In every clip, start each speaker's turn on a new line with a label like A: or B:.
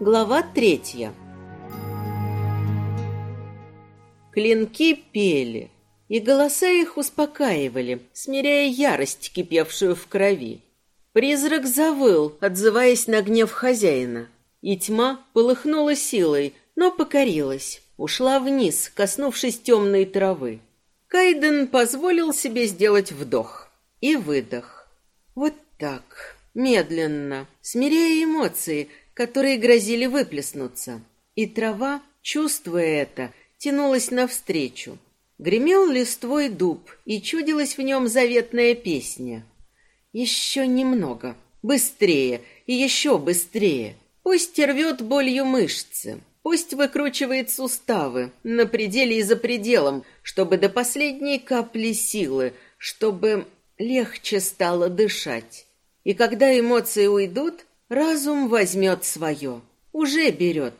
A: Глава третья. Клинки пели, и голоса их успокаивали, смиряя ярость, кипевшую в крови. Призрак завыл, отзываясь на гнев хозяина, и тьма полыхнула силой, но покорилась, ушла вниз, коснувшись темной травы. Кайден позволил себе сделать вдох и выдох. Вот так, медленно, смиряя эмоции, которые грозили выплеснуться. И трава, чувствуя это, тянулась навстречу. Гремел листвой дуб, и чудилась в нем заветная песня. Еще немного, быстрее и еще быстрее. Пусть рвет болью мышцы, пусть выкручивает суставы на пределе и за пределом, чтобы до последней капли силы, чтобы легче стало дышать. И когда эмоции уйдут, Разум возьмет свое, уже берет.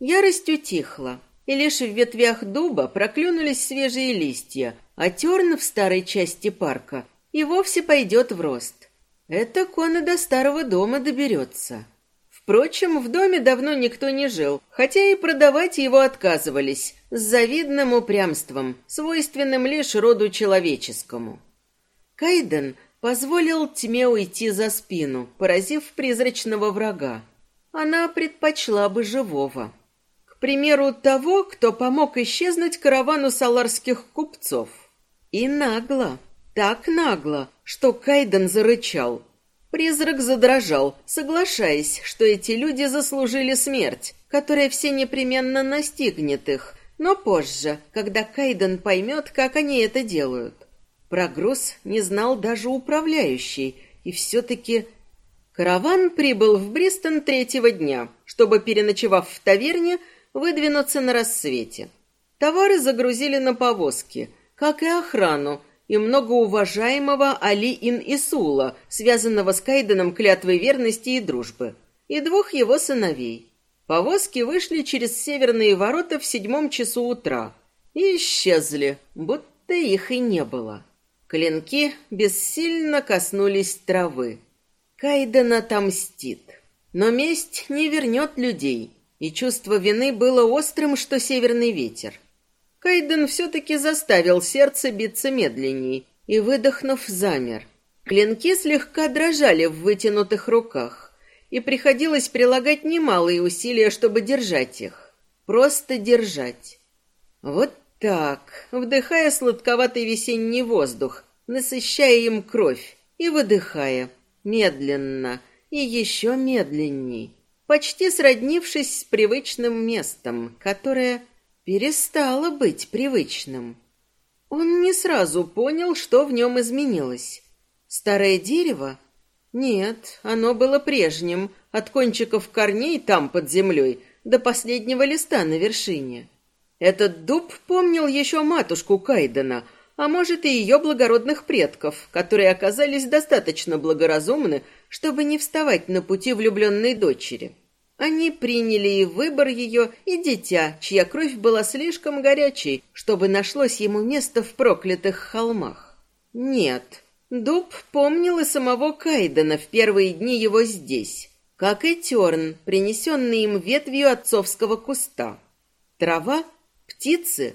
A: Ярость утихла, и лишь в ветвях дуба проклюнулись свежие листья, а терн в старой части парка и вовсе пойдет в рост. Это Кона до старого дома доберется. Впрочем, в доме давно никто не жил, хотя и продавать его отказывались, с завидным упрямством, свойственным лишь роду человеческому. Кайден позволил тьме уйти за спину, поразив призрачного врага. Она предпочла бы живого. К примеру, того, кто помог исчезнуть каравану саларских купцов. И нагло, так нагло, что Кайден зарычал. Призрак задрожал, соглашаясь, что эти люди заслужили смерть, которая все непременно настигнет их, но позже, когда Кайден поймет, как они это делают. Про не знал даже управляющий, и все-таки... Караван прибыл в Бристон третьего дня, чтобы, переночевав в таверне, выдвинуться на рассвете. Товары загрузили на повозки, как и охрану, и многоуважаемого Али Ин Исула, связанного с Кайденом клятвой верности и дружбы, и двух его сыновей. Повозки вышли через северные ворота в седьмом часу утра и исчезли, будто их и не было. Клинки бессильно коснулись травы. Кайден отомстит. Но месть не вернет людей, и чувство вины было острым, что северный ветер. Кайден все-таки заставил сердце биться медленней и, выдохнув, замер. Клинки слегка дрожали в вытянутых руках, и приходилось прилагать немалые усилия, чтобы держать их. Просто держать. Вот так, вдыхая сладковатый весенний воздух, насыщая им кровь и выдыхая, медленно и еще медленней, почти сроднившись с привычным местом, которое перестало быть привычным. Он не сразу понял, что в нем изменилось. Старое дерево? Нет, оно было прежним, от кончиков корней там под землей до последнего листа на вершине. Этот дуб помнил еще матушку Кайдена, а может и ее благородных предков, которые оказались достаточно благоразумны, чтобы не вставать на пути влюбленной дочери. Они приняли и выбор ее, и дитя, чья кровь была слишком горячей, чтобы нашлось ему место в проклятых холмах. Нет, дуб помнил и самого Кайдена в первые дни его здесь, как и терн, принесенный им ветвью отцовского куста. Трава Птицы?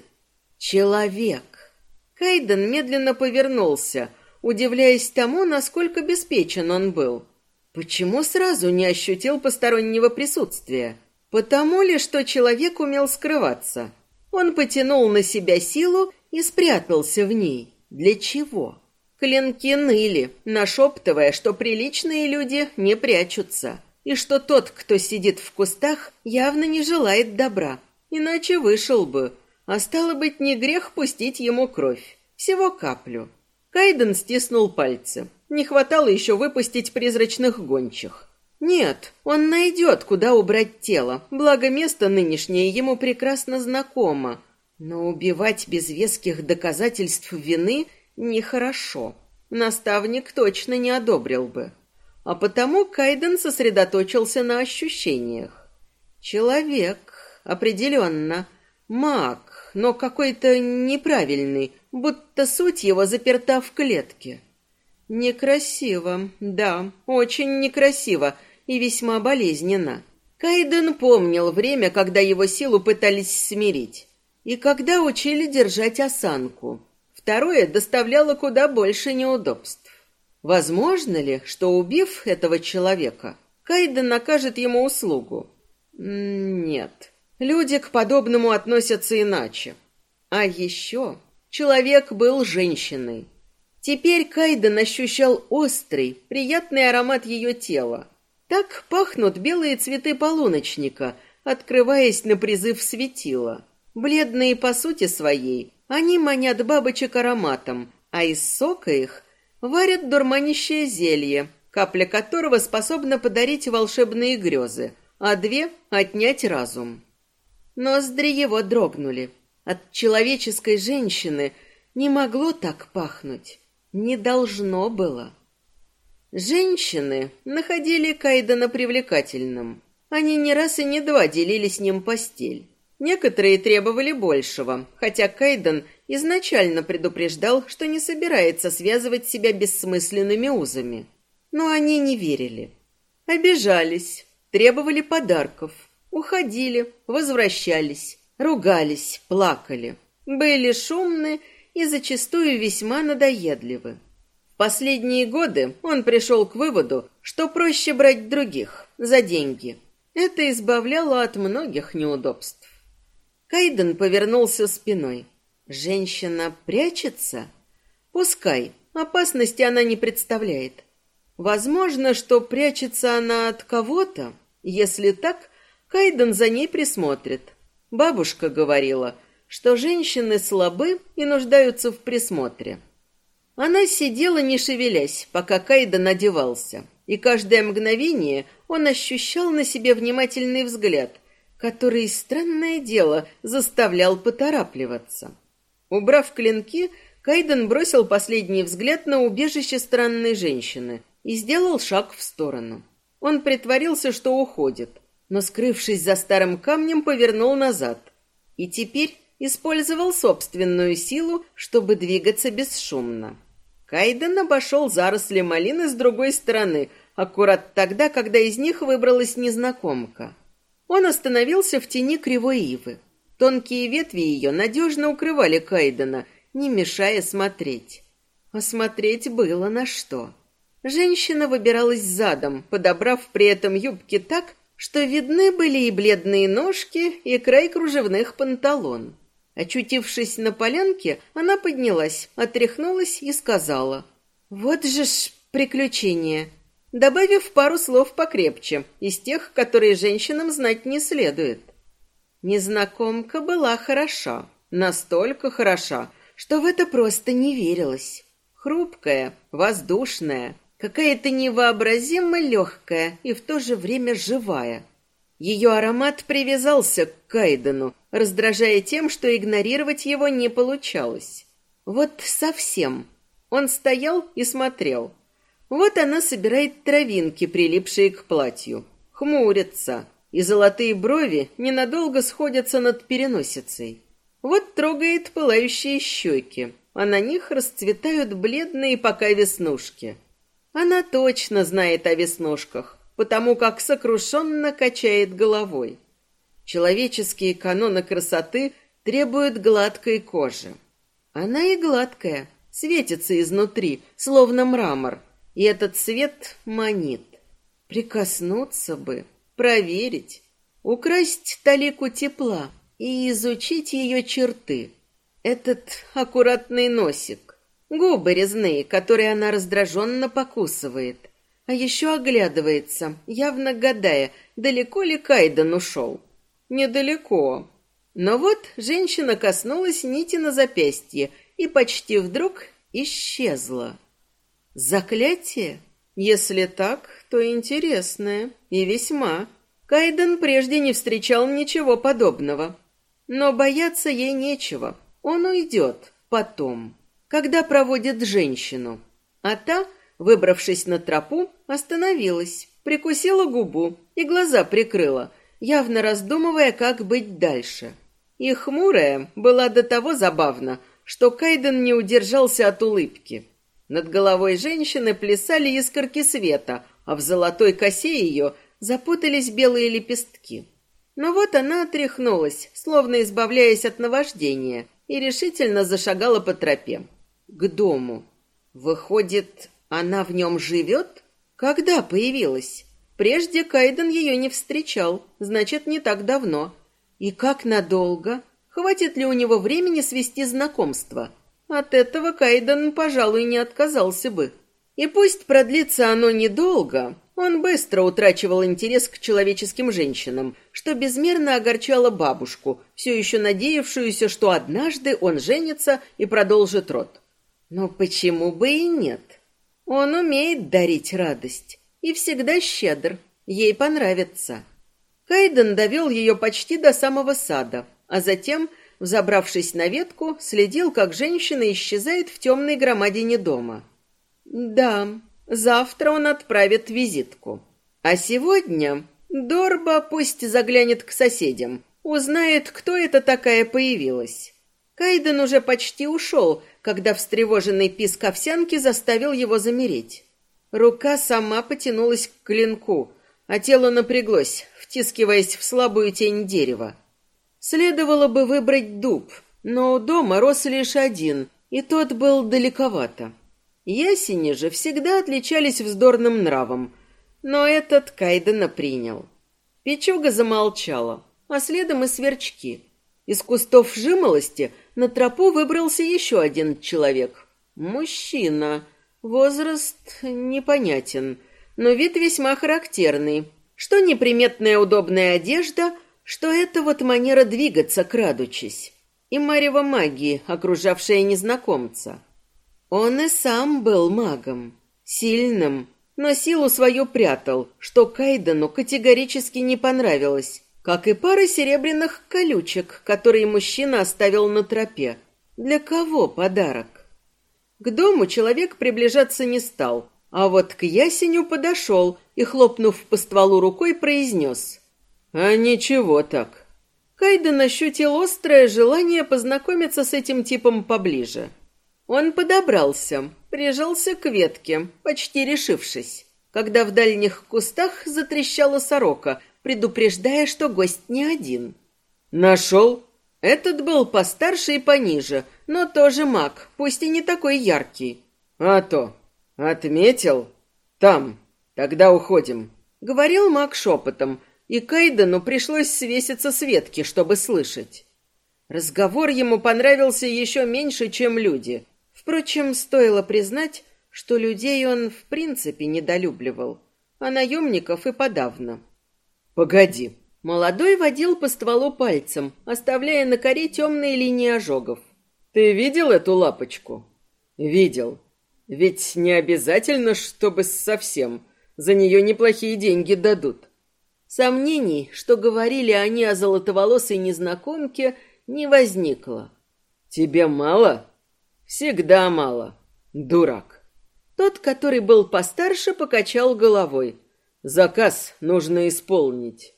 A: Человек. Кайден медленно повернулся, удивляясь тому, насколько беспечен он был. Почему сразу не ощутил постороннего присутствия? Потому ли, что человек умел скрываться? Он потянул на себя силу и спрятался в ней. Для чего? Клинки ныли, нашептывая, что приличные люди не прячутся, и что тот, кто сидит в кустах, явно не желает добра. Иначе вышел бы, а стало быть, не грех пустить ему кровь. Всего каплю. Кайден стиснул пальцы. Не хватало еще выпустить призрачных гончих. Нет, он найдет, куда убрать тело, благо место нынешнее ему прекрасно знакомо. Но убивать без веских доказательств вины нехорошо. Наставник точно не одобрил бы. А потому Кайден сосредоточился на ощущениях. Человек, определенно. Маг, но какой-то неправильный, будто суть его заперта в клетке. Некрасиво, да, очень некрасиво и весьма болезненно. Кайден помнил время, когда его силу пытались смирить, и когда учили держать осанку. Второе доставляло куда больше неудобств. Возможно ли, что, убив этого человека, Кайден накажет ему услугу? Нет. Люди к подобному относятся иначе. А еще человек был женщиной. Теперь Кайден ощущал острый, приятный аромат ее тела. Так пахнут белые цветы полуночника, открываясь на призыв светила. Бледные по сути своей, они манят бабочек ароматом, а из сока их варят дурманящее зелье, капля которого способна подарить волшебные грезы, а две — отнять разум. Ноздри его дрогнули. От человеческой женщины не могло так пахнуть. Не должно было. Женщины находили Кайдена привлекательным. Они не раз и не два делили с ним постель. Некоторые требовали большего, хотя Кайден изначально предупреждал, что не собирается связывать себя бессмысленными узами. Но они не верили. Обижались, требовали подарков, уходили, возвращались, ругались, плакали, были шумны и зачастую весьма надоедливы. В последние годы он пришел к выводу, что проще брать других за деньги. Это избавляло от многих неудобств. Кайден повернулся спиной. Женщина прячется? Пускай, опасности она не представляет. Возможно, что прячется она от кого-то. Если так, Кайден за ней присмотрит. Бабушка говорила, что женщины слабы и нуждаются в присмотре. Она сидела, не шевелясь, пока Кайден надевался, и каждое мгновение он ощущал на себе внимательный взгляд, который, странное дело, заставлял поторапливаться. Убрав клинки, Кайден бросил последний взгляд на убежище странной женщины и сделал шаг в сторону. Он притворился, что уходит, но, скрывшись за старым камнем, повернул назад. И теперь использовал собственную силу, чтобы двигаться бесшумно. Кайден обошел заросли малины с другой стороны, аккурат тогда, когда из них выбралась незнакомка. Он остановился в тени кривой ивы. Тонкие ветви ее надежно укрывали Кайдена, не мешая смотреть. А смотреть было на что. Женщина выбиралась задом, подобрав при этом юбки так, что видны были и бледные ножки, и край кружевных панталон. Очутившись на полянке, она поднялась, отряхнулась и сказала. «Вот же ж приключение!» Добавив пару слов покрепче, из тех, которые женщинам знать не следует. Незнакомка была хороша, настолько хороша, что в это просто не верилось. Хрупкая, воздушная, какая-то невообразимо легкая и в то же время живая. Ее аромат привязался к Кайдену, раздражая тем, что игнорировать его не получалось. Вот совсем. Он стоял и смотрел. Вот она собирает травинки, прилипшие к платью. Хмурится, и золотые брови ненадолго сходятся над переносицей. Вот трогает пылающие щеки, а на них расцветают бледные пока веснушки. Она точно знает о веснушках, потому как сокрушенно качает головой. Человеческие каноны красоты требуют гладкой кожи. Она и гладкая, светится изнутри, словно мрамор, и этот свет манит. Прикоснуться бы, проверить, украсть талику тепла и изучить ее черты. Этот аккуратный носик, губы резные, которые она раздраженно покусывает, а еще оглядывается, явно гадая, далеко ли Кайден ушел. Недалеко. Но вот женщина коснулась нити на запястье и почти вдруг исчезла. Заклятие? Если так, то интересное и весьма. Кайден прежде не встречал ничего подобного. Но бояться ей нечего. Он уйдет потом, когда проводит женщину. А та, выбравшись на тропу, остановилась, прикусила губу и глаза прикрыла, явно раздумывая, как быть дальше. И хмурая была до того забавна, что Кайден не удержался от улыбки. Над головой женщины плясали искорки света, а в золотой косе ее запутались белые лепестки. Но вот она отряхнулась, словно избавляясь от наваждения, и решительно зашагала по тропе. К дому. Выходит, она в нем живет? Когда появилась? Прежде Кайден ее не встречал, значит, не так давно. И как надолго? Хватит ли у него времени свести знакомство? От этого Кайден, пожалуй, не отказался бы. И пусть продлится оно недолго, он быстро утрачивал интерес к человеческим женщинам, что безмерно огорчало бабушку, все еще надеявшуюся, что однажды он женится и продолжит род. Но почему бы и нет? Он умеет дарить радость и всегда щедр. Ей понравится. Кайден довел ее почти до самого сада, а затем, взобравшись на ветку, следил, как женщина исчезает в темной громадине дома. Да, завтра он отправит визитку. А сегодня Дорба пусть заглянет к соседям, узнает, кто это такая появилась. Кайден уже почти ушел, когда встревоженный писк овсянки заставил его замереть. Рука сама потянулась к клинку, а тело напряглось, втискиваясь в слабую тень дерева. Следовало бы выбрать дуб, но у дома рос лишь один, и тот был далековато. Ясени же всегда отличались вздорным нравом, но этот Кайдена принял. Печуга замолчала, а следом и сверчки. Из кустов жимолости на тропу выбрался еще один человек. Мужчина. Возраст непонятен, но вид весьма характерный. Что неприметная удобная одежда, что это вот манера двигаться, крадучись. И марево магии, окружавшая незнакомца. Он и сам был магом, сильным, но силу свою прятал, что Кайдену категорически не понравилось, как и пара серебряных колючек, которые мужчина оставил на тропе. Для кого подарок? К дому человек приближаться не стал, а вот к ясеню подошел и, хлопнув по стволу рукой, произнес. «А ничего так». Кайден ощутил острое желание познакомиться с этим типом поближе. Он подобрался, прижался к ветке, почти решившись, когда в дальних кустах затрещала сорока, предупреждая, что гость не один. «Нашел?» Этот был постарше и пониже, но тоже маг, пусть и не такой яркий. «А то! Отметил? Там. Тогда уходим», — говорил маг шепотом, и Кайдену пришлось свеситься с ветки, чтобы слышать. Разговор ему понравился еще меньше, чем люди — Впрочем, стоило признать, что людей он в принципе недолюбливал, а наемников и подавно. «Погоди!» Молодой водил по стволу пальцем, оставляя на коре темные линии ожогов. «Ты видел эту лапочку?» «Видел. Ведь не обязательно, чтобы совсем. За нее неплохие деньги дадут». Сомнений, что говорили они о золотоволосой незнакомке, не возникло. «Тебе мало?» Всегда мало. Дурак. Тот, который был постарше, покачал головой. Заказ нужно исполнить.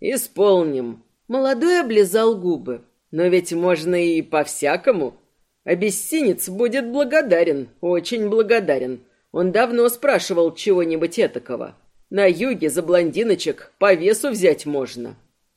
A: Исполним. Молодой облизал губы. Но ведь можно и по-всякому. Обессинец будет благодарен, очень благодарен. Он давно спрашивал чего-нибудь этакого. На юге за блондиночек по весу взять можно.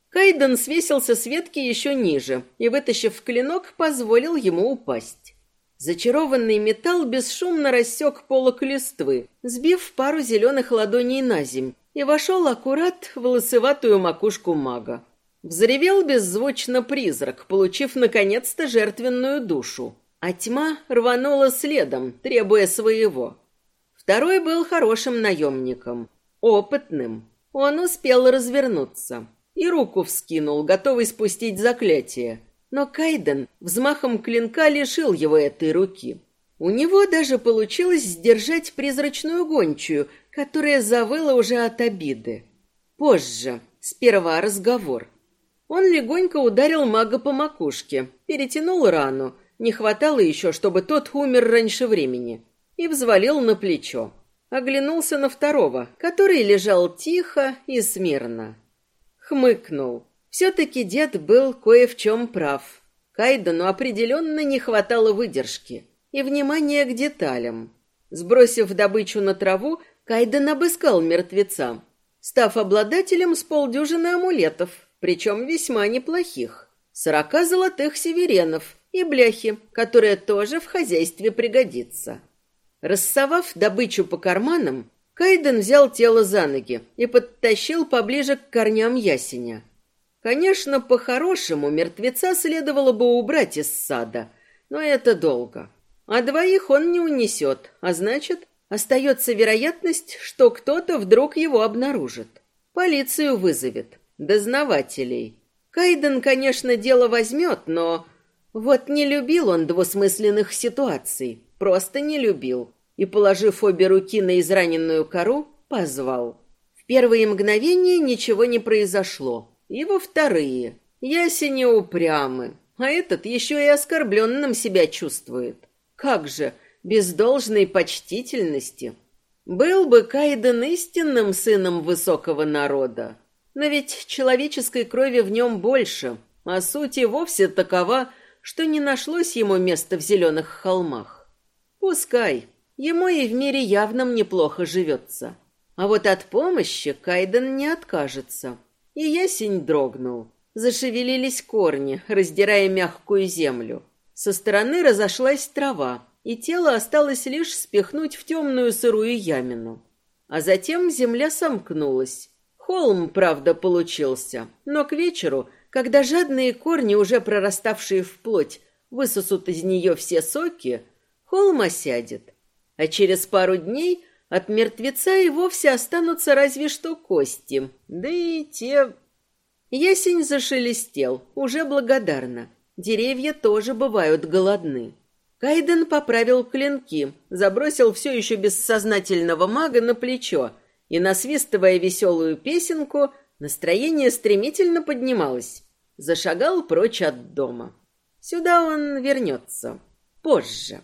A: Кайден свесился с ветки еще ниже и, вытащив клинок, позволил ему упасть. Зачарованный металл бесшумно рассек полок листвы, сбив пару зеленых ладоней на земь, и вошел аккурат в лысоватую макушку мага. Взревел беззвучно призрак, получив наконец-то жертвенную душу, а тьма рванула следом, требуя своего. Второй был хорошим наемником, опытным. Он успел развернуться и руку вскинул, готовый спустить заклятие. Но Кайден взмахом клинка лишил его этой руки. У него даже получилось сдержать призрачную гончую, которая завыла уже от обиды. Позже, сперва разговор. Он легонько ударил мага по макушке, перетянул рану, не хватало еще, чтобы тот умер раньше времени, и взвалил на плечо. Оглянулся на второго, который лежал тихо и смирно. Хмыкнул. Все-таки дед был кое в чем прав. Кайдену определенно не хватало выдержки и внимания к деталям. Сбросив добычу на траву, Кайден обыскал мертвеца. став обладателем с полдюжины амулетов, причем весьма неплохих. Сорока золотых северенов и бляхи, которая тоже в хозяйстве пригодится. Рассовав добычу по карманам, Кайден взял тело за ноги и подтащил поближе к корням ясеня. Конечно, по-хорошему мертвеца следовало бы убрать из сада, но это долго. А двоих он не унесет, а значит, остается вероятность, что кто-то вдруг его обнаружит. Полицию вызовет, дознавателей. Кайден, конечно, дело возьмет, но... Вот не любил он двусмысленных ситуаций, просто не любил и, положив обе руки на израненную кору, позвал. В первые мгновения ничего не произошло, и во вторые. Ясени упрямы, а этот еще и оскорбленным себя чувствует. Как же, без должной почтительности. Был бы Кайден истинным сыном высокого народа, но ведь человеческой крови в нем больше, а суть и вовсе такова, что не нашлось ему места в зеленых холмах. Пускай, Ему и в мире явном неплохо живется. А вот от помощи Кайден не откажется. И ясень дрогнул. Зашевелились корни, раздирая мягкую землю. Со стороны разошлась трава, и тело осталось лишь спихнуть в темную сырую ямину. А затем земля сомкнулась. Холм, правда, получился, но к вечеру, когда жадные корни, уже прораставшие в плоть, высосут из нее все соки, холм осядет, а через пару дней от мертвеца и вовсе останутся разве что кости, да и те... Ясень зашелестел, уже благодарно. Деревья тоже бывают голодны. Кайден поправил клинки, забросил все еще бессознательного мага на плечо, и, насвистывая веселую песенку, настроение стремительно поднималось. Зашагал прочь от дома. Сюда он вернется. Позже.